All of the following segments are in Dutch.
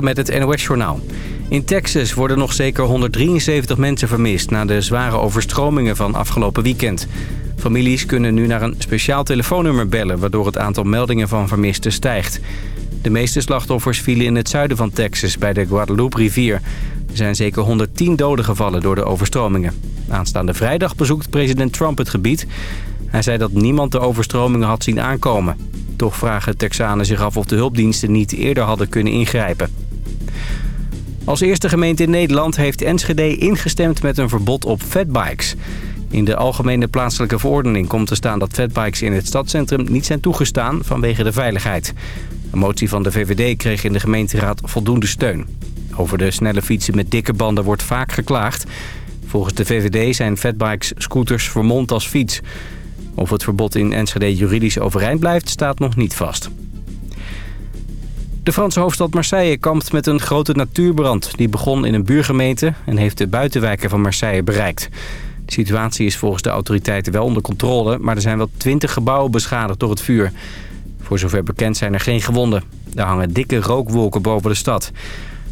met het NOS-journaal. In Texas worden nog zeker 173 mensen vermist... na de zware overstromingen van afgelopen weekend. Families kunnen nu naar een speciaal telefoonnummer bellen... waardoor het aantal meldingen van vermisten stijgt. De meeste slachtoffers vielen in het zuiden van Texas... bij de Guadalupe-rivier. Er zijn zeker 110 doden gevallen door de overstromingen. Aanstaande vrijdag bezoekt president Trump het gebied. Hij zei dat niemand de overstromingen had zien aankomen. Toch vragen Texanen zich af of de hulpdiensten niet eerder hadden kunnen ingrijpen. Als eerste gemeente in Nederland heeft Enschede ingestemd met een verbod op fatbikes. In de algemene plaatselijke verordening komt te staan dat fatbikes in het stadscentrum niet zijn toegestaan vanwege de veiligheid. Een motie van de VVD kreeg in de gemeenteraad voldoende steun. Over de snelle fietsen met dikke banden wordt vaak geklaagd. Volgens de VVD zijn fatbikes scooters vermomd als fiets. Of het verbod in Enschede juridisch overeind blijft, staat nog niet vast. De Franse hoofdstad Marseille kampt met een grote natuurbrand. Die begon in een buurgemeente en heeft de buitenwijken van Marseille bereikt. De situatie is volgens de autoriteiten wel onder controle... maar er zijn wel twintig gebouwen beschadigd door het vuur. Voor zover bekend zijn er geen gewonden. Er hangen dikke rookwolken boven de stad.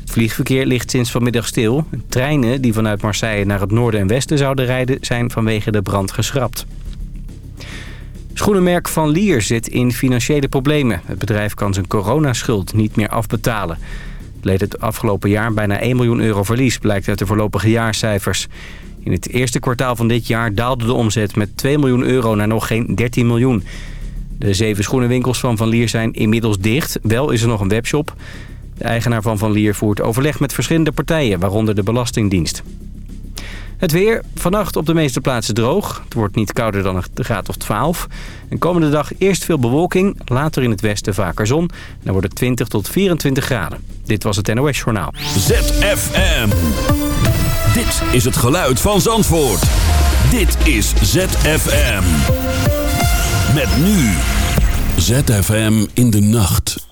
Het vliegverkeer ligt sinds vanmiddag stil. Treinen die vanuit Marseille naar het noorden en westen zouden rijden... zijn vanwege de brand geschrapt. Schoenenmerk Van Lier zit in financiële problemen. Het bedrijf kan zijn coronaschuld niet meer afbetalen. Het leed het afgelopen jaar bijna 1 miljoen euro verlies, blijkt uit de voorlopige jaarcijfers. In het eerste kwartaal van dit jaar daalde de omzet met 2 miljoen euro naar nog geen 13 miljoen. De zeven schoenenwinkels van Van Lier zijn inmiddels dicht. Wel is er nog een webshop. De eigenaar van Van Lier voert overleg met verschillende partijen, waaronder de Belastingdienst. Het weer, vannacht op de meeste plaatsen droog. Het wordt niet kouder dan een graad of 12. En komende dag eerst veel bewolking, later in het westen vaker zon. Dan wordt het 20 tot 24 graden. Dit was het NOS Journaal. ZFM. Dit is het geluid van Zandvoort. Dit is ZFM. Met nu. ZFM in de nacht.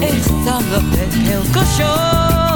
Quelque chose. Il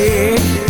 você.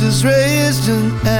voices raised in air.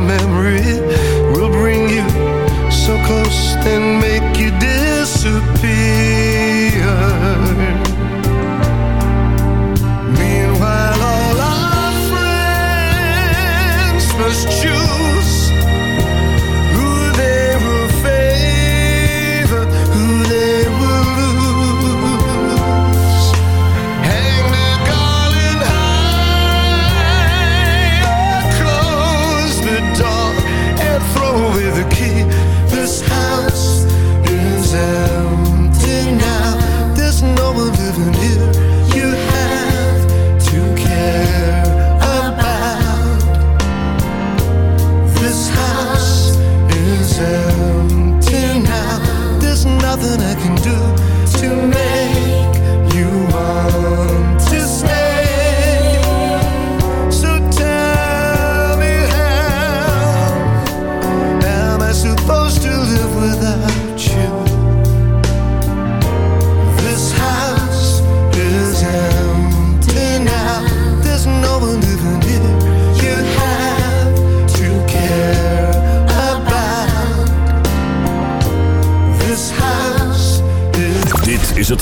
memory.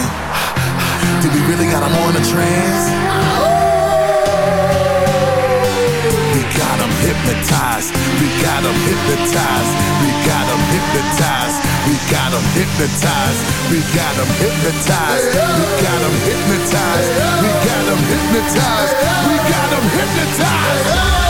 singing? Did we really got them on a trance? We got them hypnotized, we got them hypnotized, we got them hypnotized, we got them hypnotized, we got them hypnotized, we got them hypnotized, we got them hypnotized, we got them hypnotized.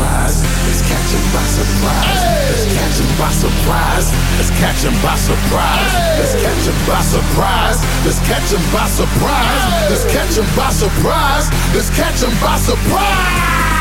surprise. Let's by surprise. Let's catch 'em by surprise. Let's catch 'em by surprise. Let's catch 'em by surprise. Let's catch 'em by surprise. Let's catch 'em by surprise. Let's by surprise.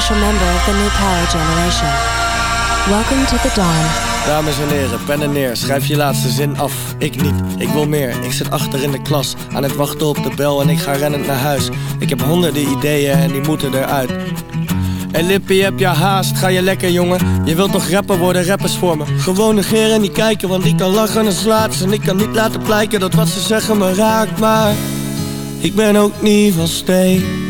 Official member of the new power generation. Welcome to the dawn. Dames en heren, pen en neer, schrijf je laatste zin af. Ik niet, ik wil meer. Ik zit achter in de klas, aan het wachten op de bel en ik ga rennend naar huis. Ik heb honderden ideeën en die moeten eruit. En Lippie, heb je haast? Ga je lekker, jongen? Je wilt toch rapper worden, rappers voor me? Gewoon negeren en kijken, want ik kan lachen en slaat En ik kan niet laten blijken dat wat ze zeggen me raakt, maar... Ik ben ook niet van steen.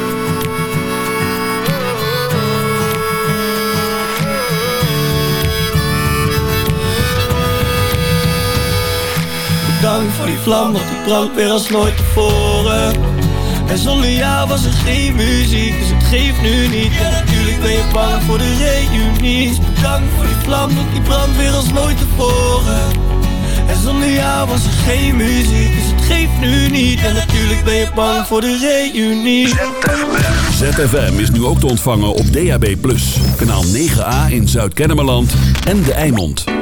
Dus dus bedankt voor die vlam, want die brandt weer als nooit tevoren. En zonder jou was er geen muziek, dus het geeft nu niet. En natuurlijk ben je bang voor de reunie. Bedankt voor die vlam, want die brandt weer als nooit tevoren. En zonder jou was er geen muziek, dus het geeft nu niet. En natuurlijk ben je bang voor de reunie. ZFM is nu ook te ontvangen op DAB+. Kanaal 9A in Zuid-Kennemerland en De Eimond.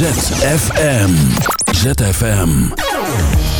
ZFM. ZFM.